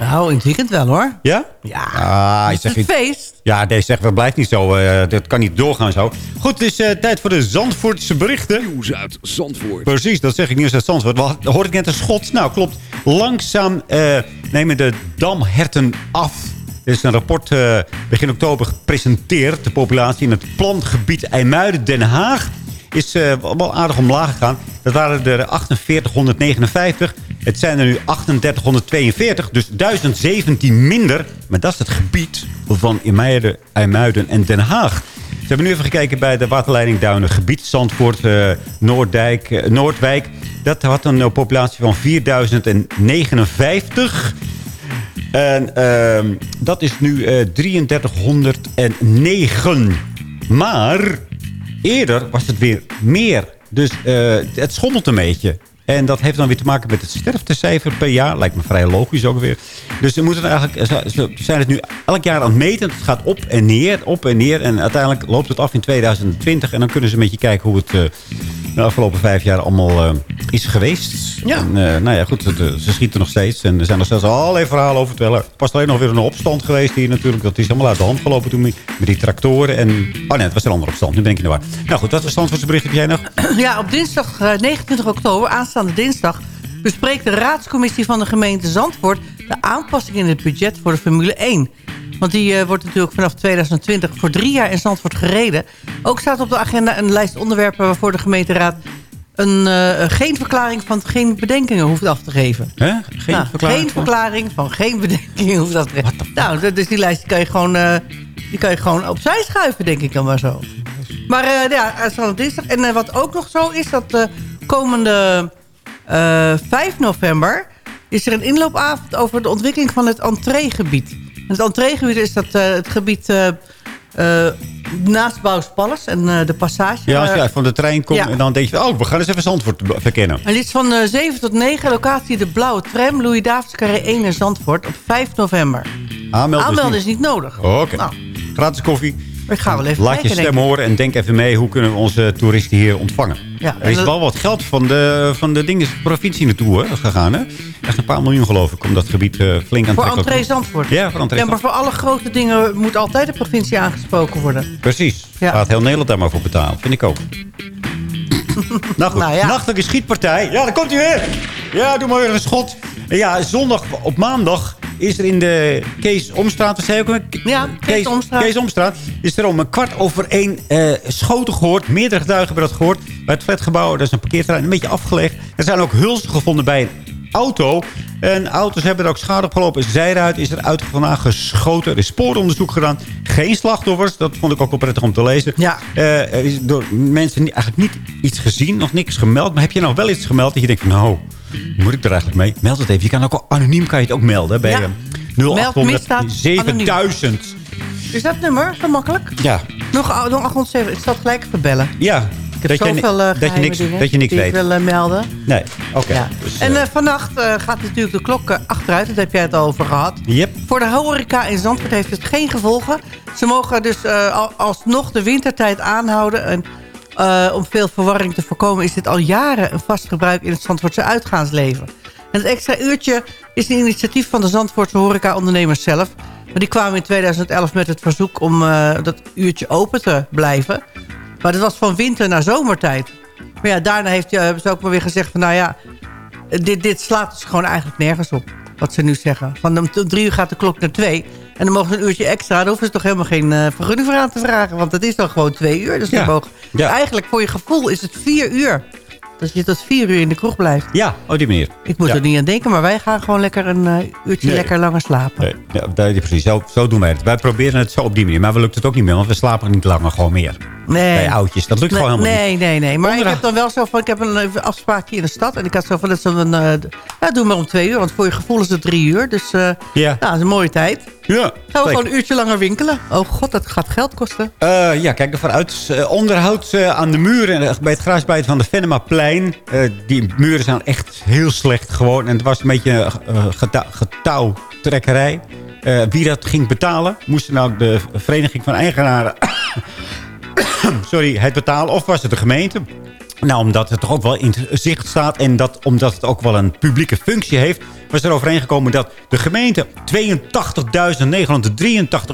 Nou, in het weekend wel, hoor. Ja? Ja. Ah, je Het is zegt een feest. Ja, deze zegt, wel blijft niet zo. eh, dat kan niet doorgaan zo. Goed, het is eh, tijd voor de Zandvoortse berichten. Nieuws uit Zandvoort. Precies, dat zeg ik nieuws uit Zandvoort. Wel, Hoorde ik net een schot? Nou, klopt. Langzaam eh, nemen de damherten af. Er is een rapport eh, begin oktober gepresenteerd. De populatie in het plantgebied IJmuiden-Den Haag is eh, wel aardig omlaag gegaan. Dat waren er 4859. Het zijn er nu 3842, dus 1017 minder. Maar dat is het gebied van IJmuiden, IJmuiden en Den Haag. Ze hebben nu even gekeken bij de waterleiding Duinen gebied. Zandvoort, eh, Noorddijk, eh, Noordwijk. Dat had een populatie van 4059. En ehm, dat is nu eh 3309. Maar eerder was het weer meer. Dus eh, het schommelt een beetje. En dat heeft dan weer te maken met het sterftecijfer per jaar. Lijkt me vrij logisch ook weer. Dus ze, moeten eigenlijk, ze- zijn het nu elk jaar aan het meten. Het gaat op en neer, op en neer. En uiteindelijk loopt het af in 2020. En dan kunnen ze een beetje kijken hoe het eh, de afgelopen vijf jaar allemaal eh, is geweest. Ja. En, eh, nou ja, goed, ze schieten nog steeds. En er zijn nog steeds allerlei verhalen over. Terwijl er pas alleen nog weer een opstand geweest hier natuurlijk. Dat is allemaal uit de hand gelopen toen met met die tractoren. En, oh nee, het was een andere opstand. Nu ben ik in de war. Nou goed, wat voor standvoortse bericht heb jij nog? Ja, op dinsdag eh, 29 oktober, aanstaande dinsdag... bespreekt de raadscommissie van de gemeente Zandvoort... de aanpassing in het budget voor de Formule 1. Want die eh, wordt natuurlijk vanaf 2020 voor drie jaar in Zandvoort gereden. Ook staat op de agenda een lijst onderwerpen... waarvoor de gemeenteraad een, eh, geen verklaring van geen bedenkingen hoeft af te geven. Hè? Geen Nou, verklaring geen van- verklaring van geen bedenkingen hoeft af te geven. Nou, dus die lijst kan je gewoon, eh, die kan je gewoon opzij schuiven, denk ik dan maar zo. Maar ja, aanstaande dinsdag. En wat ook nog zo is, dat eh, komende 5 november... is er een inloopavond over de ontwikkeling van het entreegebied. En het entreegebied is dat, eh, het gebied eh, eh, naast Bouwspalles en eh, de passage. Ja, als je eh, van de trein komt ja. en dan denk je... oh, we gaan eens even Zandvoort verkennen. en dit is van eh 7 tot 9, locatie de Blauwe Tram, Louis Davids Carré 1 in Zandvoort op 5 november. Aanmelden, Aanmelden is niet nodig. Oké. Nou. Gratis koffie. Ik ga wel even Laat je stem horen en denk even mee... hoe kunnen we onze toeristen hier ontvangen. Ja, er is wel wat geld van de, van de dingen, provincie naartoe hè, gegaan. Hè? Echt een paar miljoen geloof ik. Om dat gebied eh, flink aan Voor te entree Zandvoort. Ja, voor entree Ja, maar voor alle grote dingen moet altijd de provincie aangesproken worden. Precies. Ja. Gaat heel Nederland daar maar voor betalen. Vind ik ook. nou goed, Nou ja. nachtelijke schietpartij. Ja, daar komt hij weer. Ja, doe maar weer een schot. Ja, zondag op maandag is er in de Kees Omstraat... Je ook? Ja, Kees Omstraat. Kees Omstraat. Is er om een kwart over één eh, schoten gehoord. Meerdere getuigen hebben dat gehoord. Bij het flatgebouw, dat is een parkeerterrein, een beetje afgelegen. Er zijn ook hulzen gevonden bij een auto. En auto's hebben er ook schade opgelopen. Zijruit is er uit vandaan geschoten. Er is spooronderzoek gedaan. Geen slachtoffers. Dat vond ik ook wel prettig om te lezen. Ja. Eh, er is door mensen eigenlijk niet iets gezien. Nog niks gemeld. Maar heb je nou wel iets gemeld dat je denkt. Nou, moet ik er eigenlijk mee? Meld het even. Je kan ook al anoniem kan je het ook melden. Bij Ja. eh, Meld 0800 misdaad anoniem. 7000. Is dat nummer zo makkelijk? Ja. Nog, nog 807. Ik zal het gelijk even bellen. Ja. Ik heb dat, je, zoveel eh, dat, je niks, dingen dat je niks die weet. ik wil eh, melden. Nee, oké. Ja. Dus, En eh, eh, vannacht eh, gaat natuurlijk de klok eh, achteruit. Dat heb jij het al over gehad. Yep. Voor de horeca in Zandvoort heeft het geen gevolgen. Ze mogen dus eh, al- alsnog de wintertijd aanhouden. En, eh, om veel verwarring te voorkomen is dit al jaren een vast gebruik in het Zandvoortse uitgaansleven. En het extra uurtje is een initiatief van de Zandvoortse horeca-ondernemers zelf. Maar die kwamen in 2011 met het verzoek om eh, dat uurtje open te blijven. Maar dat was van winter naar zomertijd. Maar ja, daarna heeft, eh, hebben ze ook maar weer gezegd van... nou ja, dit, dit slaat dus gewoon eigenlijk nergens op. Wat ze nu zeggen. Van om drie uur gaat de klok naar twee. En dan mogen ze een uurtje extra. Daar hoeven ze toch helemaal geen eh, vergunning voor aan te vragen. Want het is dan gewoon twee uur. Dus Ja. mogen, Ja. eigenlijk voor je gevoel is het vier uur. Dat je tot vier uur in de kroeg blijft. Ja, op die manier. Ik moet ja. er niet aan denken. Maar wij gaan gewoon lekker een eh, uurtje Nee. lekker langer slapen. Nee, ja, dat- precies. Zo, zo doen wij het. Wij proberen het zo op die manier. Maar we lukt het ook niet meer, want we slapen niet langer gewoon meer. Nee. bij oudjes. Dat lukt nee, gewoon helemaal nee, niet. Nee, nee, Maar Onderhoud- ik heb dan wel zo van... Ik heb een eh, afspraak hier in de stad. En ik had zo van... Dat is een, eh, ja, doe maar om twee uur. Want voor je gevoel is het drie uur. Dus eh Ja. nou, dat is een mooie tijd. Ja, Gaan we gewoon een uurtje langer winkelen. Oh god, dat gaat geld kosten. Eh, ja, kijk ervan uit. Eh, onderhoud eh, aan de muren bij het grasbijt van de Venemaplein. Die muren zijn echt heel slecht gewoon. En het was een beetje geta getouwtrekkerij. Wie dat ging betalen, moest nou de vereniging van eigenaren... sorry, het betalen. Of was het de gemeente? Nou, omdat het toch ook wel in zicht staat... en dat, omdat het ook wel een publieke functie heeft... was er overeengekomen dat de gemeente 82.983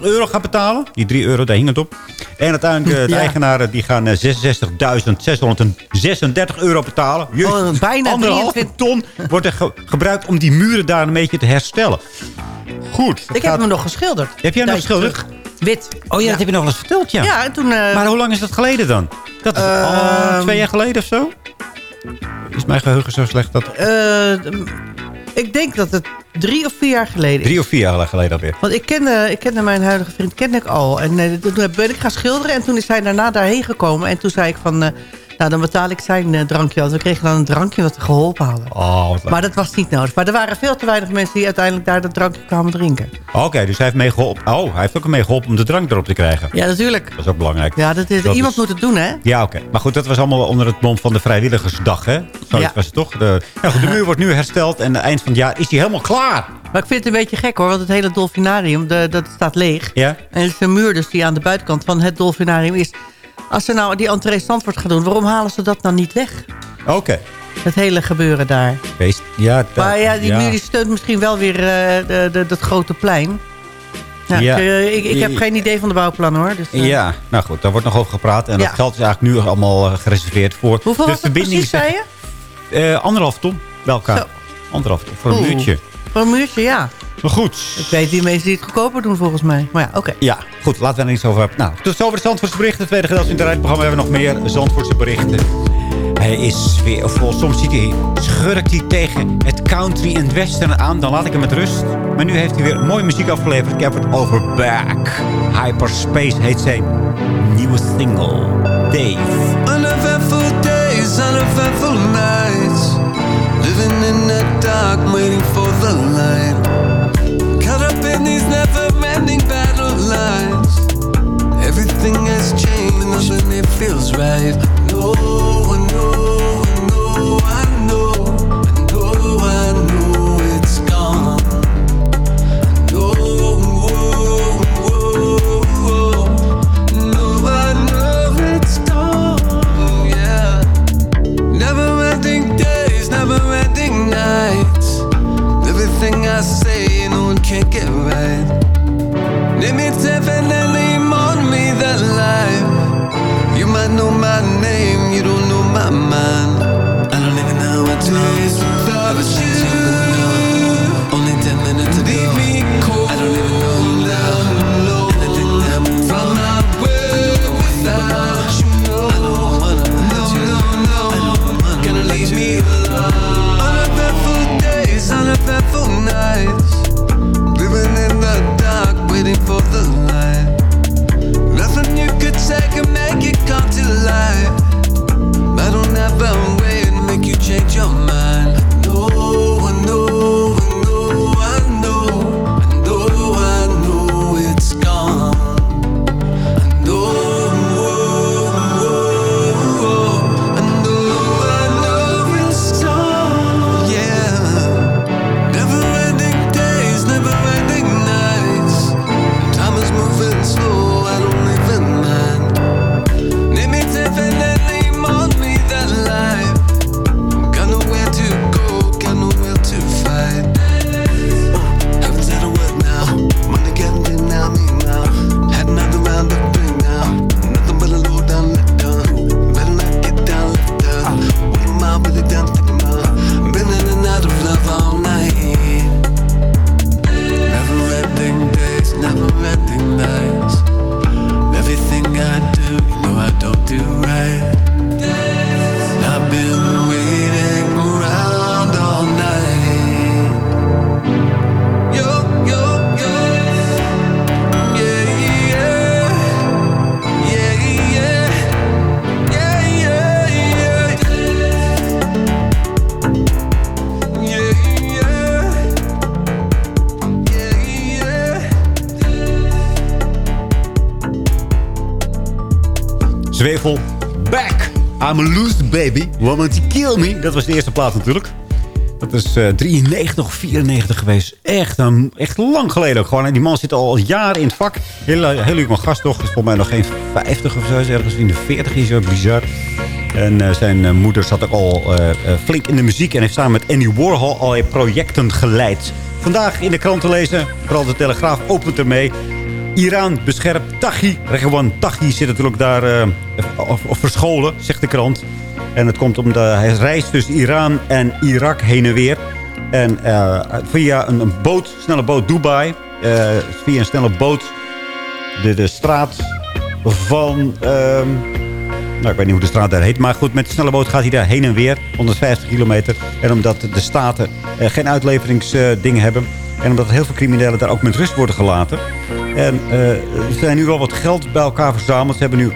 euro gaat betalen. Die 3 euro, daar hing het op. En uiteindelijk eh, de Ja. eigenaren die gaan eh, 66.636 euro betalen. Jezus, Oh, bijna anderhalve 23. ton wordt er ge- gebruikt om die muren daar een beetje te herstellen. Goed. Ik heb gaat- hem nog geschilderd. Heb jij hem nog geschilderd? terug. Wit. Oh ja, dat heb je nog wel eens verteld, ja. Ja, en toen... eh, Maar hoe lang is dat geleden dan? Dat is al Ehm, twee jaar geleden of zo? Is mijn geheugen zo slecht dat... eh, ik denk dat het drie of vier jaar geleden is. Drie of vier jaar geleden alweer. Want ik kende, ik kende mijn huidige vriend kende ik al. En eh, toen ben ik gaan schilderen. En toen is hij daarna daarheen gekomen. En toen zei ik van... nou, dan betaal ik zijn eh, drankje. Want we kregen dan een drankje wat we geholpen hadden. Oh. Maar dat was niet nodig. Maar er waren veel te weinig mensen die uiteindelijk daar dat drankje kwamen drinken. Oké, dus hij heeft meegeholpen. Oh, hij heeft ook meegeholpen om de drank erop te krijgen. Ja, natuurlijk. Dat is ook belangrijk. Ja, dat is, Dat iemand is- moet het doen, hè? Ja, oké. Maar goed, dat was allemaal onder het mom van de Vrijwilligersdag, hè? Zo Ja. was het toch? De, goed, de muur wordt nu hersteld en eind van het jaar is hij helemaal klaar. Maar ik vind het een beetje gek, hoor. Want het hele dolfinarium, de, dat staat leeg. Ja? En er is een muur dus die aan de buitenkant van het dolfinarium is. Als ze nou die entree Zandvoort gaan doen... waarom halen ze dat dan niet weg? Oké. Het hele gebeuren daar. Ja, dat- Maar ja, die muur die steunt misschien wel weer eh, de, de, dat grote plein. Ja, Ja. Ik, ik, ik heb geen idee van de bouwplan hoor. Dus, eh, Ja, nou goed, daar wordt nog over gepraat. En Ja. dat geld is eigenlijk nu allemaal eh, gereserveerd voor Hoeveel de was verbinding. precies, zei je? Eh, anderhalf ton bij elkaar. Zo. Anderhalf ton voor een Oeh. uurtje. Voor een muurtje, ja. Maar goed. Ik weet die mensen die het goedkoper doen volgens mij. Maar ja, oké. Ja, goed, laten we er niets over hebben. Nou, tot zover de Zandvoortse berichten. Het tweede gedeelte in het rijprogramma hebben we nog meer Zandvoortse berichten. Hij is weer vol. Soms ziet hij, schurkt hij tegen het country en western aan. Dan laat ik hem met rust. Maar nu heeft hij weer mooie muziek afgeleverd. Ik heb het over Back. Hyperspace heet zijn nieuwe single. Dave. Uneventful days, uneventful nights. Living in the dark, waiting for the light. These never ending battle lines. Everything has changed, nothing it feels right. No, I know, I know, say, no one can get right. Definitely to me than life. You might know my name, you don't know my mind. I don't even know what days without I'm a loose baby. Want to kill me. Dat was de eerste plaat natuurlijk. Dat is eh 93 of 94 geweest. Echt, een, echt lang geleden ook gewoon. Die man zit al jaren in het vak. Heel, heel jonge gast toch. Is volgens mij nog geen 50 of zo. Is ergens in de 40 is zo bizar. En eh, zijn eh, moeder zat ook al eh, eh, flink in de muziek. En heeft samen met Andy Warhol allerlei projecten geleid. Vandaag in de krant te lezen. Vooral de Telegraaf opent ermee. Iran beschermt Taghi. Regewan Taghi zit natuurlijk daar eh, of, of verscholen, zegt de krant. En het komt omdat hij reist tussen Iran en Irak heen en weer. En eh, via een, een boot, snelle boot Dubai. eh, via een snelle boot de, de straat van... ehm, nou, ik weet niet hoe de straat daar heet. Maar goed, met de snelle boot gaat hij daar heen en weer. 150 kilometer. En omdat de staten geen uitleveringsdingen hebben. En omdat heel veel criminelen daar ook met rust worden gelaten. En eh, er zijn nu al wat geld bij elkaar verzameld. Ze hebben nu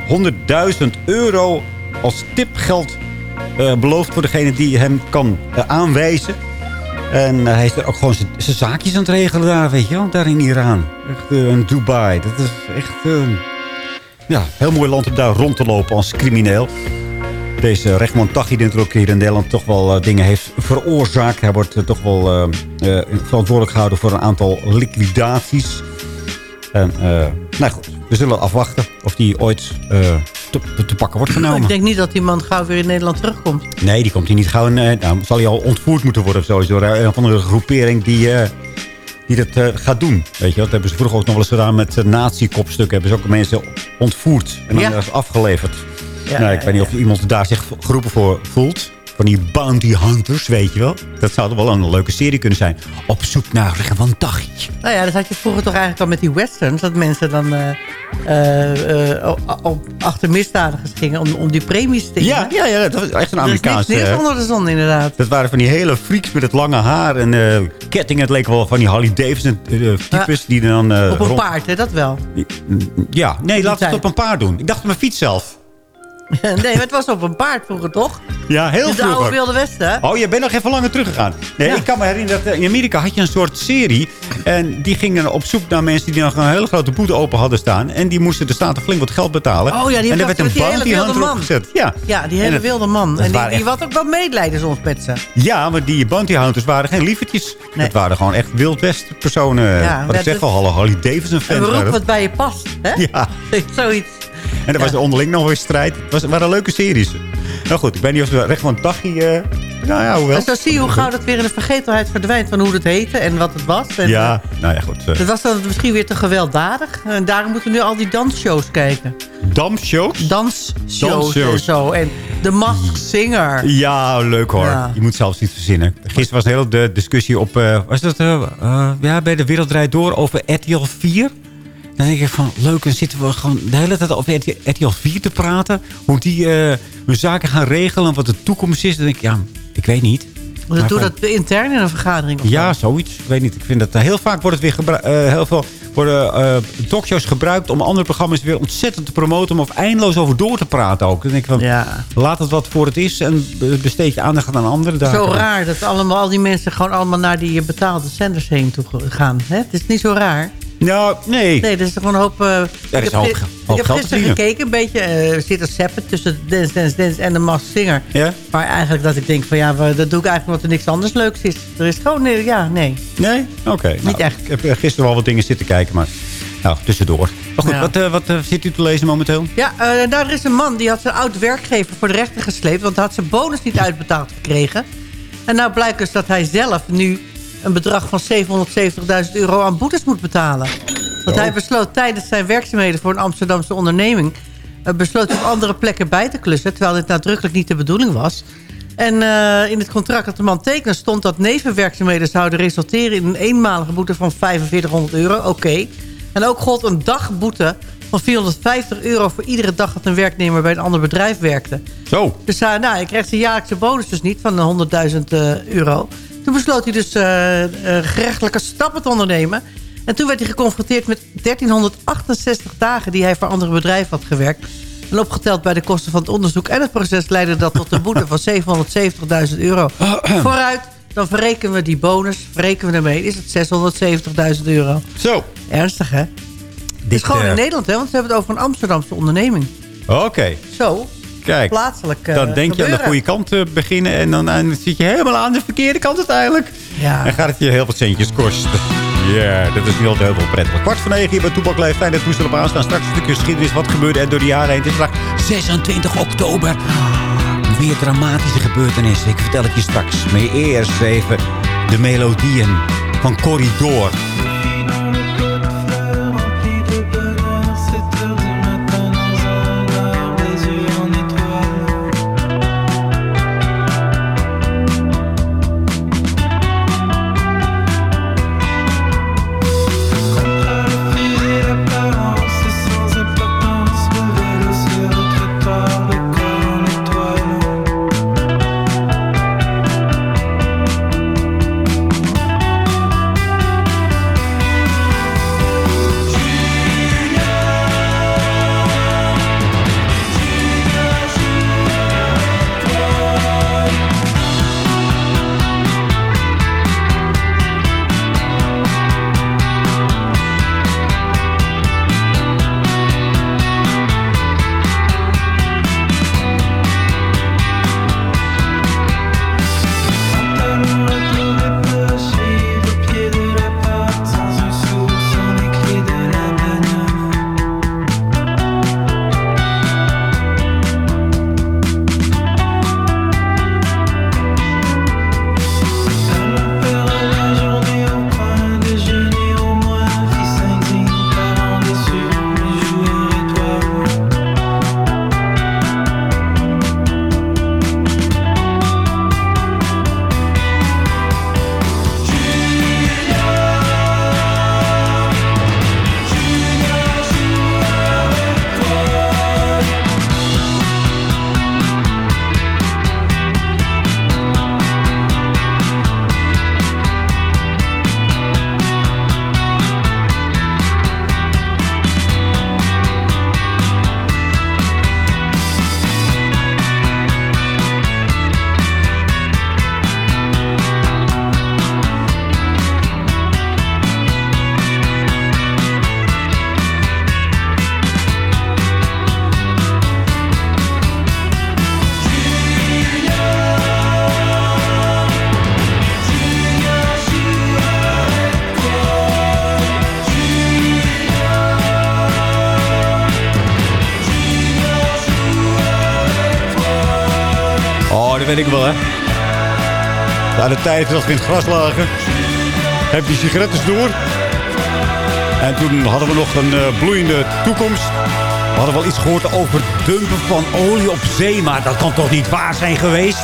100.000 euro als tipgeld eh, beloofd voor degene die hem kan eh, aanwijzen. En hij is er ook gewoon zijn- zaakjes aan het regelen daar, weet je wel. Daar in Iran. Echt in Dubai. Dat is echt... eh, ja, heel mooi land om daar rond te lopen als crimineel. Deze Regman Taghi, die natuurlijk hier in Nederland toch wel dingen heeft veroorzaakt. Hij wordt toch wel eh, eh, verantwoordelijk gehouden voor een aantal liquidaties. En, eh, nou goed, we zullen afwachten of die ooit eh, te, te pakken wordt genomen. Ik denk niet dat die man gauw weer in Nederland terugkomt. Nee, die komt hier niet gauw. in, eh, nou, zal hij al ontvoerd moeten worden of zo. Door een van de groepering die, die dat gaat doen. Weet je, dat hebben ze vroeger ook nog wel eens gedaan met uh, nazi-kopstukken. Hebben ze ook mensen ontvoerd en dan ja. afgeleverd. Ja, nou, ik ja, weet niet of iemand daar zich geroepen voor voelt. Van die bounty hunters, weet je wel. Dat zou wel een leuke serie kunnen zijn. Op zoek naar Regewan Taghi. Nou ja, dat had je vroeger toch eigenlijk al met die westerns. Dat mensen dan eh, eh, eh, op- achter misdadigers gingen om, om die premies te Ja, ja, ja, dat was echt een Er is niks, Amerikaanse... niks onder de zon inderdaad. Dat waren van die hele freaks met het lange haar en kettingen. Het leek wel van die Harley Davidson types die dan... Op een rond- paard, hè, dat wel. Ja, nee, laat het tijd. op een paard doen. Ik dacht op mijn fiets zelf. nee, maar het was op een paard vroeger, toch? Ja, heel de oude vroeger. Wilde Westen? Oh, je bent nog even langer teruggegaan. Nee, ik kan me herinneren dat eh, in Amerika had je een soort serie. En die gingen op zoek naar mensen die nog een hele grote boete open hadden staan. En die moesten de staten flink wat geld betalen. Oh ja, die en er werd een bounty hunter man. opgezet. Ja. Ja, die hele het- wilde man. En die, waren die ook wel medelijden soms met ze. Ja, maar die bounty hunters waren geen lievertjes. Dat waren gewoon echt Wild West personen. Ja, wat dat ik zeg is- al, Harley Davidson Een fans. beroep waren wat bij je past, hè? Ja. Zoiets. En er was onderling nog weer strijd. Het was, het waren leuke series. Nou goed, ik weet niet of we recht van Taghi... eh nou ja, hoewel. En zo zie je hoe gauw dat weer in de vergetelheid verdwijnt... van hoe het heette en wat het was. En, Ja, nou ja, goed. eh, Dat was dan misschien weer te gewelddadig. En daarom moeten we nu al die dansshows kijken. Damshows? Dansshows Dansshows. en zo. En de Masked Singer. Ja, leuk hoor. Ja. Je moet zelfs iets verzinnen. Gisteren was een hele de discussie op... eh, was dat eh, eh, ja, bij de Wereld Draait Door over RTL 4? Dan denk ik van, leuk, dan zitten we gewoon de hele tijd over RTL 4 te praten. Hoe die eh, hun zaken gaan regelen en wat de toekomst is. Dan denk ik, ja, ik weet niet. Maar doe dat intern in een vergadering. Of Ja, zo. zoiets. Ik weet niet. Ik vind dat eh, heel vaak wordt het weer gebruikt. heel veel worden eh, talkshows gebruikt om andere programma's weer ontzettend te promoten. Om er eindeloos over door te praten ook. Dan denk ik van, Ja. laat het wat voor het is. En be- besteed je aandacht aan andere dagen. Zo raar dat allemaal, al die mensen gewoon allemaal naar die eh, betaalde zenders heen toe gaan. Hè? Het is niet zo raar. Nou, nee. Nee, dat is gewoon een hoop... eh, ik is heb, een hoop ik heb gisteren gekeken, een beetje eh zitten seppen tussen Dance, Dance, Dance en de Masked Singer. Ja? Maar eigenlijk dat ik denk van ja, dat doe ik eigenlijk omdat er niks anders leuks is. Er is gewoon, nee, ja, nee. Nee? Oké. nou, echt. Ik heb eh, gisteren wel wat dingen zitten kijken, maar... Nou, tussendoor. Maar goed, Ja. wat, wat zit u te lezen momenteel? Ja, eh, daar is een man die had zijn oud werkgever voor de rechter gesleept... want hij had zijn bonus niet uitbetaald gekregen. En nou blijkt dus dat hij zelf nu een bedrag van 770.000 euro aan boetes moet betalen. Want hij besloot tijdens zijn werkzaamheden voor een Amsterdamse onderneming... eh, besloot op andere plekken bij te klussen... terwijl dit nadrukkelijk niet de bedoeling was. En eh, in het contract dat de man tekende stond dat nevenwerkzaamheden zouden resulteren... in een eenmalige boete van 4500 euro. Oké. En ook gold een dagboete van 450 euro voor iedere dag dat een werknemer bij een ander bedrijf werkte. Zo. Dus uh, nou, hij kreeg zijn jaarlijkse bonus dus niet van 100.000 uh, euro. Toen besloot hij dus uh, uh, gerechtelijke stappen te ondernemen. En toen werd hij geconfronteerd met 1368 dagen die hij voor andere bedrijven had gewerkt. En opgeteld bij de kosten van het onderzoek en het proces leidde dat tot een boete van 770.000 euro. Vooruit, dan verrekenen we die bonus, verrekenen we ermee, is het 670.000 euro. Zo. Ernstig, hè? Dit is gewoon in Nederland, hè? Want we hebben het over een Amsterdamse onderneming. Oké. Zo, Kijk, plaatselijk eh, dan denk je aan de goede kant te beginnen... en dan, dan zit je helemaal aan de verkeerde kant uiteindelijk. Ja. En gaat het je heel veel centjes kosten. Ja, dat is niet altijd heel veel prettig. Kwart van negen hier bij Toepak Leeft. Fijn dat we op aanstaan. Straks een stukje geschiedenis. Wat gebeurde er door de jaren heen? Het is straks 26 oktober. Weer dramatische gebeurtenissen. Ik vertel het je straks. Maar eerst even de melodieën van Corridor. Weet ik wel, hè. Na de tijd dat we in het gras lagen, heb je sigaretten door. En toen hadden we nog een eh, bloeiende toekomst. We hadden wel iets gehoord over dumpen van olie op zee. Maar dat kan toch niet waar zijn geweest?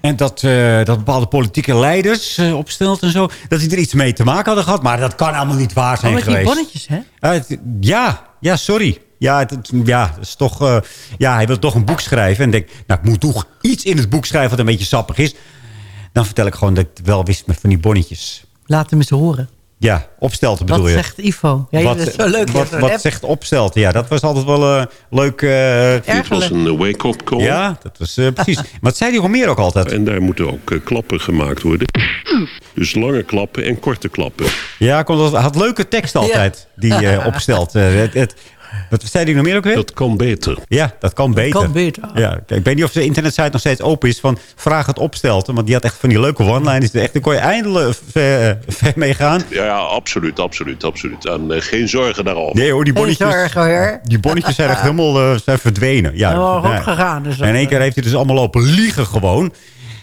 En dat, eh, dat bepaalde politieke leiders opstelt en zo... dat die er iets mee te maken hadden gehad. Maar dat kan allemaal niet waar zijn Oh, met die geweest. bonnetjes, hè? Eh, het- ja, ja, sorry. Ja, het, het- ja, het is toch, eh, ja, hij wil toch een boek schrijven. En denk, nou, ik moet toch iets in het boek schrijven wat een beetje sappig is. Dan vertel ik gewoon dat ik het wel wist met van die bonnetjes. Laat hem eens horen. Ja, opstelten bedoel Wat je. zegt Ivo? Ja, wat dat is zo leuk. je wat, wat zegt opstelten? Ja, dat was altijd wel eh, leuk. eh Dit was een wake-up call. Ja, dat was eh, precies. Wat zei die Romeer ook altijd? En daar moeten ook klappen gemaakt worden. Dus lange klappen en korte klappen. Ja, kon dat, had leuke tekst altijd, die opstelt. Eh, het, het, wat zei die nog meer ook weer? Dat kan beter. Ja, dat kan beter. kan beter. Ja, kijk, ik weet niet of de internetsite nog steeds open is van vraag het opstelten. Want die had echt van die leuke one-liners. Echt, daar kon je eindelijk ver, ver mee gaan. Ja, ja, absoluut, absoluut, absoluut. En eh, geen zorgen daarover. Nee hoor, die Geen bonnetjes, zorgen, hoor. die bonnetjes zijn echt helemaal eh, zijn verdwenen. Ja, Oh, ja. opgegaan. Dus En in één keer heeft hij dus allemaal lopen liegen gewoon.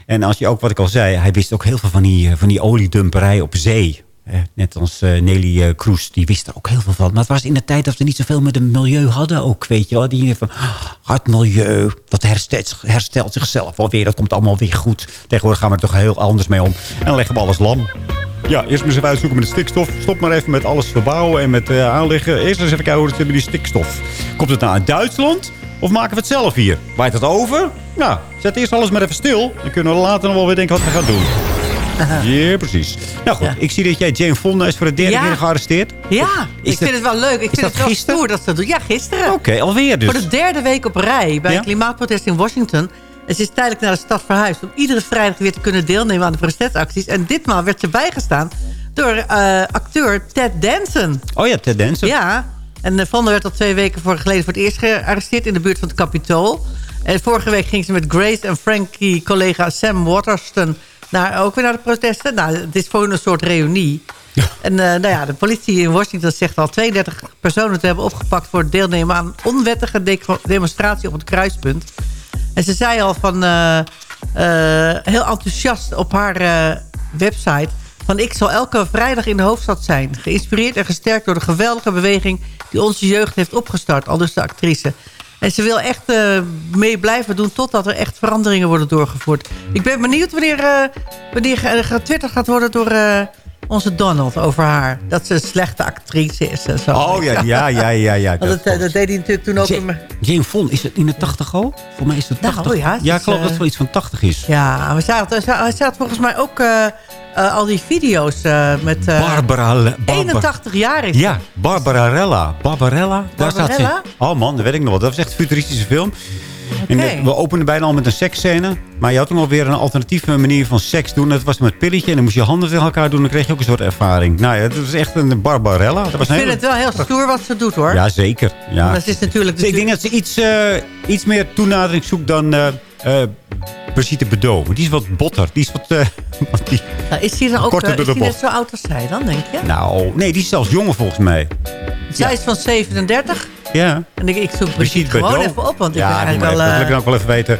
En als je ook, wat ik al zei, hij wist ook heel veel van die, eh, van die oliedumperij op zee. Eh, net als eh, Nelly eh, Kroes, die wist er ook heel veel van. Maar het was in de tijd dat we niet zoveel met het milieu hadden ook, weet je wel. Die van, ah, het milieu, dat herstelt, zichzelf alweer. Dat komt allemaal weer goed. Tegenwoordig gaan we er toch heel anders mee om. En dan leggen we alles lam. Ja, eerst maar eens even uitzoeken met de stikstof. Stop maar even met alles verbouwen en met aanleggen. Eerst eens even kijken hoe het met die stikstof. Komt het nou uit Duitsland? Of maken we het zelf hier? Waait het over? Nou, zet eerst alles maar even stil. Dan kunnen we later nog wel weer denken wat we gaan doen. Ja, precies. Nou goed, ik zie dat jij Jane Fonda is voor de derde Ja. keer gearresteerd. Ja, ik dat- vind het wel leuk. Ik vind het wel gisteren? stoer dat ze dat doen. Ja, gisteren. Oké, alweer dus. Voor de derde week op rij bij een klimaatprotest in Washington. En ze is tijdelijk naar de stad verhuisd... om iedere vrijdag weer te kunnen deelnemen aan de protestacties. En ditmaal werd ze bijgestaan door eh, acteur Ted Danson. Oh ja, Ted Danson. Ja, En uh, Vonda werd al twee weken voor geleden voor het eerst gearresteerd... in de buurt van het Capitool. En vorige week ging ze met Grace en Frankie collega Sam Waterston... Naar, ook weer naar de protesten. Nou, het is voor hun een soort reunie. En uh, nou ja, de politie in Washington zegt al 32 personen te hebben opgepakt... voor het deelnemen aan onwettige de demonstratie op het kruispunt. En ze zei al van uh, uh, heel enthousiast op haar website... van ik zal elke vrijdag in de hoofdstad zijn. Geïnspireerd en gesterkt door de geweldige beweging... die onze jeugd heeft opgestart, al dus de actrice. En ze wil echt uh, mee blijven doen totdat er echt veranderingen worden doorgevoerd. Ik ben benieuwd wanneer, uh, wanneer getwitterd gaat worden door onze Donald over haar. Dat ze een slechte actrice is en zo. Oh ja, ja, ja, ja. ja dat, dat, dat, deed hij natuurlijk toen ook. Jane, Jane Fonda, is het in de 80 al? Voor mij is het 80. Nou, ja, ja, ik geloof dat het wel iets van 80 is. Ja, we zaten, hij staat volgens mij ook... Uh, al die video's uh, met... Uh, Barbara, Barbara. 81 jaar is Ja, Barbarella. Barbarella. Daar staat ze. Oh man, dat weet ik nog wel. Dat was echt een futuristische film. Okay. En we openden bijna al met een seksscène. Maar je had toen alweer een alternatieve manier van seks doen. Dat was met pilletje. En dan moest je handen tegen elkaar doen. Dan kreeg je ook een soort ervaring. Nou ja, dat was echt een Barbarella. Dat was ik vind hele... het wel heel stoer wat ze doet hoor. Ja, zeker. Ja. Dat is natuurlijk... Dus ik denk dat ze iets, iets meer toenadering zoekt dan... Brigitte Bedoel. Die is wat botter. Die is wat... Uh, die nou, is die dan ook uh, is die net zo oud als zij dan, denk je? Nou, nee, die is zelfs jonger volgens mij. Zij ja. is van 37. Ja. En ik, ik zoek Brigitte gewoon Bedeau. even op, want ik ja, ben eigenlijk wel... Ja, ik wil ook wel even weten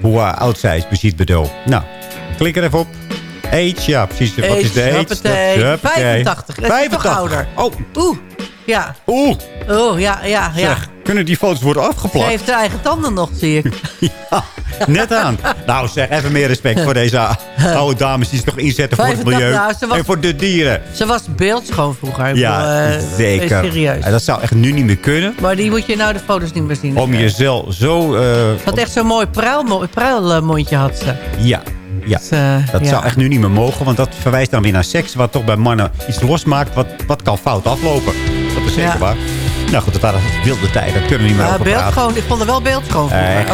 hoe uh, oud zij is, Brigitte Bedoel. Nou, klik er even op. Age, ja, precies. Age, wat is de age? Hoppatee. 85. Dat 85. is toch ouder. Oh. Oeh. Ja. Oeh. Oh, ja, ja, ja. Zeg, kunnen die foto's worden afgeplakt? Ze heeft haar eigen tanden nog, zie ik. ja, net aan. nou zeg, even meer respect voor deze oude dames die zich toch inzetten voor het milieu. Nou, was, en voor de dieren. Ze was beeldschoon vroeger. Ja, uh, zeker. Serieus. En dat zou echt nu niet meer kunnen. Maar die moet je nou de foto's niet meer zien. Om jezelf zo... Uh, ze had echt zo'n mooi pruilmondje pruil had ze. Ja, ja, dus, uh, dat ja. zou echt nu niet meer mogen. Want dat verwijst dan weer naar seks. Wat toch bij mannen iets losmaakt. Wat, wat kan fout aflopen. Dat is zeker ja. waar. Nou goed, dat waren wilde tijden. Daar kunnen we niet meer uh, over beeld praten. Gewoon, ik vond er wel voor. Uh,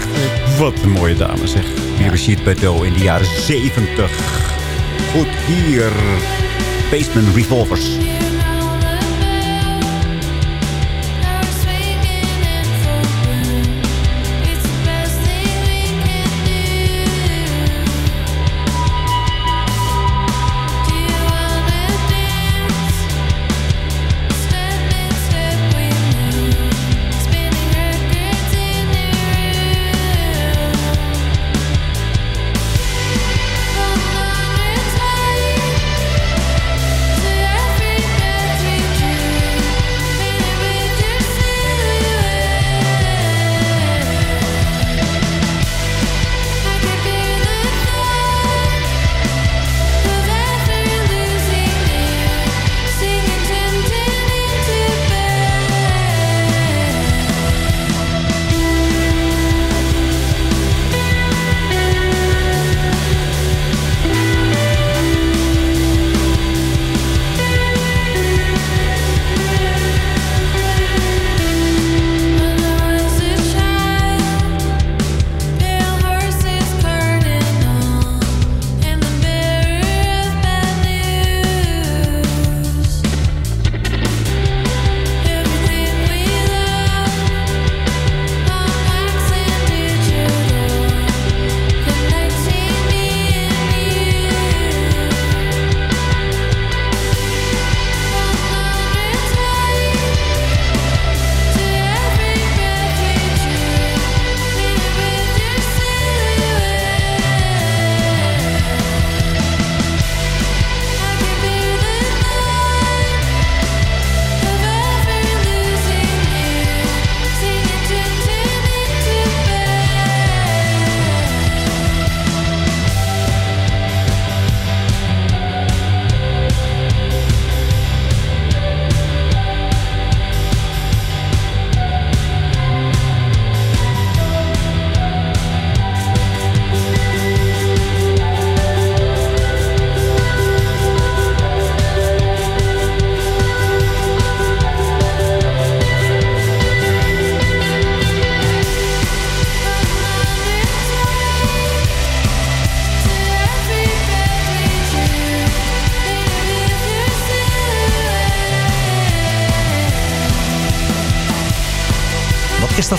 wat een mooie dame zeg. Brigitte Bardot in de jaren 70. Goed, hier. Basement Revolvers.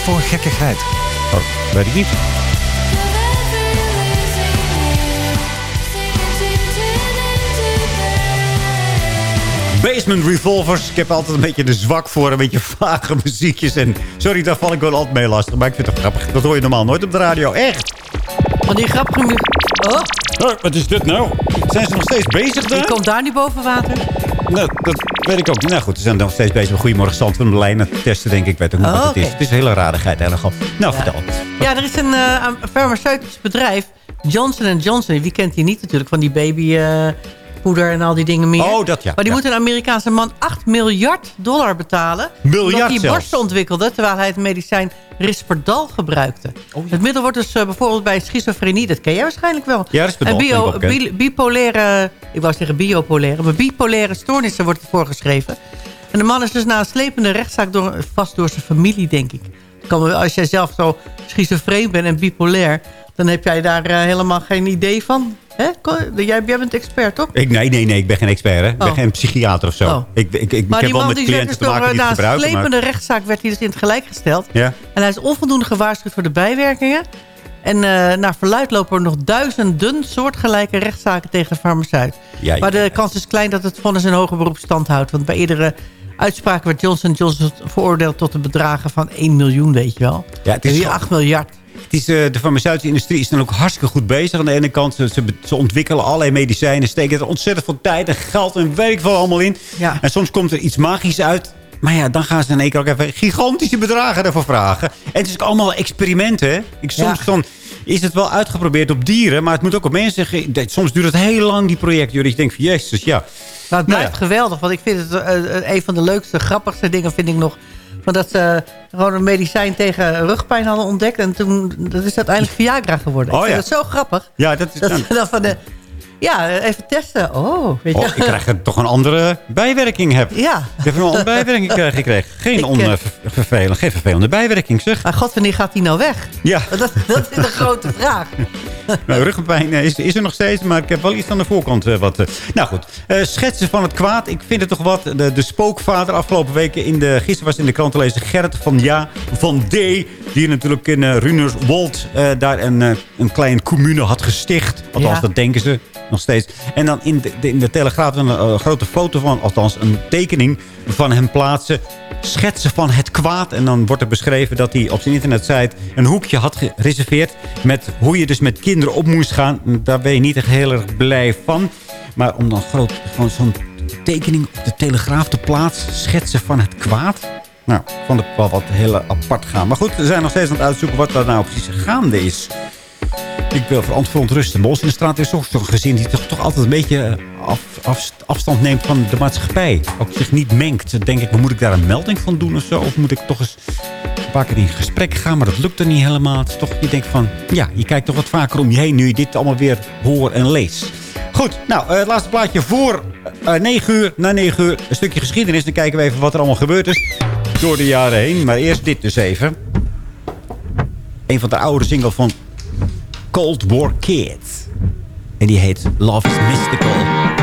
Voor een gekkigheid? Oh, weet ik niet. Basement Revolvers. Ik heb altijd een beetje de zwak voor. Een beetje vage muziekjes. En sorry, daar val ik wel altijd mee lastig. Maar ik vind het grappig. Dat hoor je normaal nooit op de radio. Echt. Van die grappige muziek. Oh, Oh, wat is dit nou? Zijn ze nog steeds bezig daar? die komt daar niet boven water. Nou, dat weet ik ook niet. Nou goed, ze zijn nog steeds bezig met Goedemorgen Stand van de lijn aan het testen, denk ik. Weet ook niet Oh, wat het is. Het is een hele rarigheid eigenlijk. al. Nou, vertel. Ja, er is een eh, farmaceutisch bedrijf. Johnson Johnson. Wie kent die niet natuurlijk? Van die babypoeder en al die dingen meer. Oh, dat ja, Maar die ja. moet een Amerikaanse man 8 miljard dollar betalen. Miljard Omdat hij borsten ontwikkelde. Terwijl hij het medicijn Risperdal gebruikte. Oh, Het middel wordt dus eh, bijvoorbeeld bij schizofrenie. Dat ken jij waarschijnlijk wel. Ja, Risperdal En bio, bi- bipolaire... Ik wou zeggen biopolaire. Maar bipolaire stoornissen wordt het voorgeschreven. En de man is dus na een slepende rechtszaak door, vast door zijn familie, denk ik. Kan Als jij zelf zo schizofreen bent en bipolair... dan heb jij daar eh, helemaal geen idee van. Hè? Jij, jij bent expert, toch? Ik, nee, nee, nee, ik ben geen expert. Hè. Ik ben Oh. geen psychiater of zo. Oh. Ik, ik, ik, Maar heb die wel met cliënten dus te door, maken die na het een gebruiken. slepende Maar, rechtszaak werd hij dus in het gelijk gesteld. ja. En hij is onvoldoende gewaarschuwd voor de bijwerkingen. En eh, naar verluid lopen er nog duizenden soortgelijke rechtszaken tegen farmaceut. Ja, maar de kans is klein dat het vonnis in hoger beroep stand houdt. Want bij eerdere uitspraken werd Johnson Johnson veroordeeld tot een bedragen van 1 miljoen, weet je wel. Ja, het is En hier gewoon- 8 miljard. Is, eh, de farmaceutische industrie is dan ook hartstikke goed bezig. Aan de ene kant, ze, ontwikkelen allerlei medicijnen. Steken er ontzettend veel tijd en geld en ik veel allemaal in. Ja. En soms komt er iets magisch uit. Maar ja, dan gaan ze in één keer ook even gigantische bedragen ervoor vragen. En het is ook allemaal experimenten. hè. Ik, soms Ja. dan is het wel uitgeprobeerd op dieren. Maar het moet ook op mensen. Soms duurt het heel lang, die projecten. je denkt van, jezus, ja. Maar het Nou blijft geweldig. Want ik vind het eh, eh, een van de leukste, grappigste dingen vind ik nog... Van dat ze gewoon een medicijn tegen rugpijn hadden ontdekt. En toen dat is uiteindelijk Viagra geworden. Oh, ik vind ja. het zo grappig. Ja, dat is Dat dan- van de... Ja, even testen. Oh, weet je. Oh, ik krijg er toch een andere bijwerking heb. Ja. Ik heb een andere bijwerking gekregen. Geen, Ik, on, eh, geen vervelende bijwerking, zeg. Maar god, wanneer gaat die nou weg? Ja. Dat, dat is de grote vraag. Nou, ruggenpijn eh, is, is er nog steeds, maar ik heb wel iets aan de voorkant. eh, wat, eh. Nou goed, Eh, schetsen van het kwaad. Ik vind het toch wat. De, de spookvader afgelopen weken. In de, gisteren was in de krant te lezen Gerrit van Ja van D. Die natuurlijk in uh, Runerswold daar een, een klein commune had gesticht. Althans, Ja. dat denken ze nog steeds. En dan in de, in de Telegraaf een eh, grote foto van, althans een tekening van hem plaatsen. Schetsen van het kwaad. En dan wordt er beschreven dat hij op zijn internetsite een hoekje had gereserveerd. Met hoe je dus met kinderen op moest gaan. Daar ben je niet echt heel erg blij van. Maar om dan groot, gewoon zo'n tekening op de Telegraaf te plaatsen. Schetsen van het kwaad. Nou, vond het wel wat heel apart gaan. Maar goed, we zijn nog steeds aan het uitzoeken wat daar nou precies gaande is. Ik wil verontrusten. Bij ons in de straat is toch een gezin die toch, altijd een beetje eh, af, af- afstand neemt van de maatschappij. Ook zich niet mengt. Denk ik, moet ik daar een melding van doen of zo? Of moet ik toch eens een paar keer in gesprek gaan? Maar dat lukt er niet helemaal. Het is toch, je denkt van, ja, je kijkt toch wat vaker om je heen nu je dit allemaal weer hoort en leest. Goed, nou, eh, het laatste plaatje voor eh 9 uur. Na 9 uur een stukje geschiedenis. Dan kijken we even wat er allemaal gebeurd is door de jaren heen. Maar eerst dit dus even. Een van de oude singles van Cold War Kids. En die heet Love is Mystical.